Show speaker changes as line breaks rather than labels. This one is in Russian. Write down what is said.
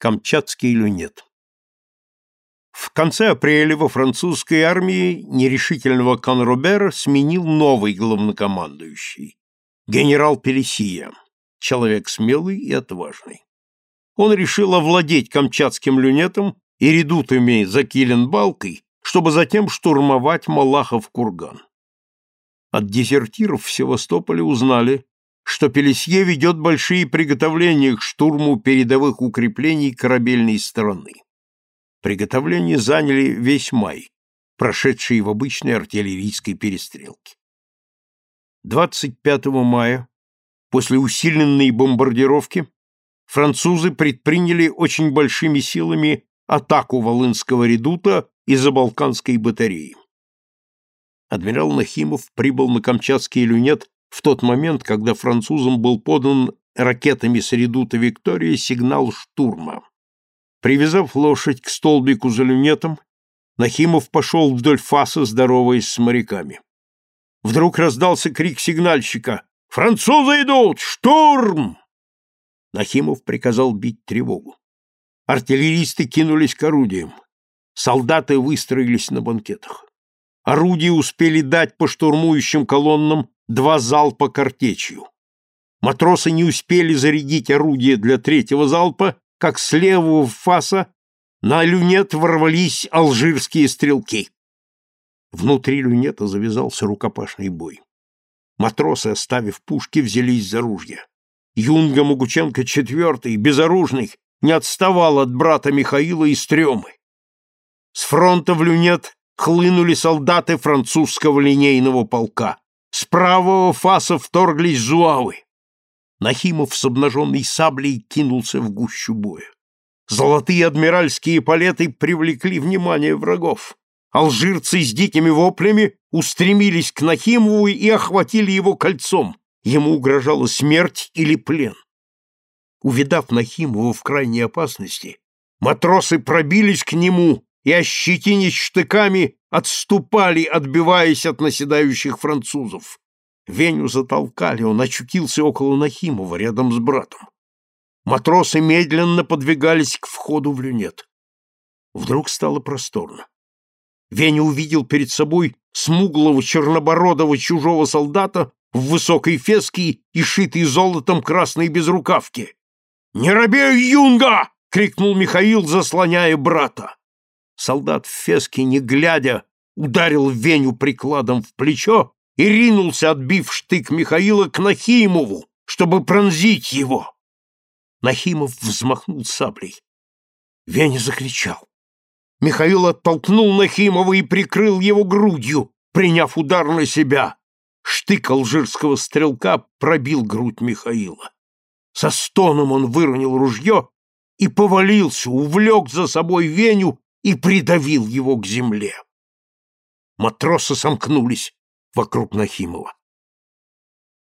Камчатский люнет. В конце апреля во французской армии нерешительного Конробера сменил новый главнокомандующий, генерал Пелесия, человек смелый и отважный. Он решил овладеть камчатским люнетом и редутами за Киленбалкой, чтобы затем штурмовать Малахов курган. От дезертиров в Севастополе узнали, что Пелесье ведет большие приготовления к штурму передовых укреплений корабельной стороны. Приготовления заняли весь май, прошедший в обычной артиллерийской перестрелке. 25 мая, после усиленной бомбардировки, французы предприняли очень большими силами атаку Волынского редута и Забалканской батареи. Адмирал Нахимов прибыл на Камчатский люнет в тот момент, когда французам был подан ракетами с редута Виктория сигнал штурма. Привязав лошадь к столбику за люнетом, Нахимов пошел вдоль фаса, здороваясь с моряками. Вдруг раздался крик сигнальщика «Французы идут! Штурм!» Нахимов приказал бить тревогу. Артиллеристы кинулись к орудиям. Солдаты выстроились на банкетах. Орудия успели дать по штурмующим колоннам два залпа картечью. Матросы не успели зарядить орудие для третьего залпа, как с левого фаса на люнет ворвались алжирские стрелки. Внутри люнета завязался рукопашный бой. Матросы, оставив пушки, взялись за ружья. Юнга Могученко IV, безоружный, не отставал от брата Михаила и Стремы. С фронта в люнет хлынули солдаты французского линейного полка. С правого фаса вторглись зуавы. Нахимов с обнаженной саблей кинулся в гущу боя. Золотые адмиральские палеты привлекли внимание врагов. Алжирцы с дикими воплями устремились к Нахимову и охватили его кольцом. Ему угрожала смерть или плен. Увидав Нахимова в крайней опасности, матросы пробились к нему и, ощетинясь штыками, отступали, отбиваясь от наседающих французов. Веню затолкали, он очутился около Нахимова, рядом с братом. Матросы медленно подвигались к входу в люнет. Вдруг стало просторно. Веня увидел перед собой смуглого чернобородого чужого солдата в высокой феске и шитой золотом красной безрукавке. «Не робей, юнга!» — крикнул Михаил, заслоняя брата. Солдат в феске, не глядя, ударил Веню прикладом в плечо и ринулся, отбив штык Михаила к Нахимову, чтобы пронзить его. Нахимов взмахнул саблей. Веня закричал. Михаил оттолкнул Нахимова и прикрыл его грудью, приняв удар на себя. Штык алжирского стрелка пробил грудь Михаила. Со стоном он выронил ружье и повалился, увлек за собой Веню и придавил его к земле. Матросы сомкнулись вокруг Нахимова.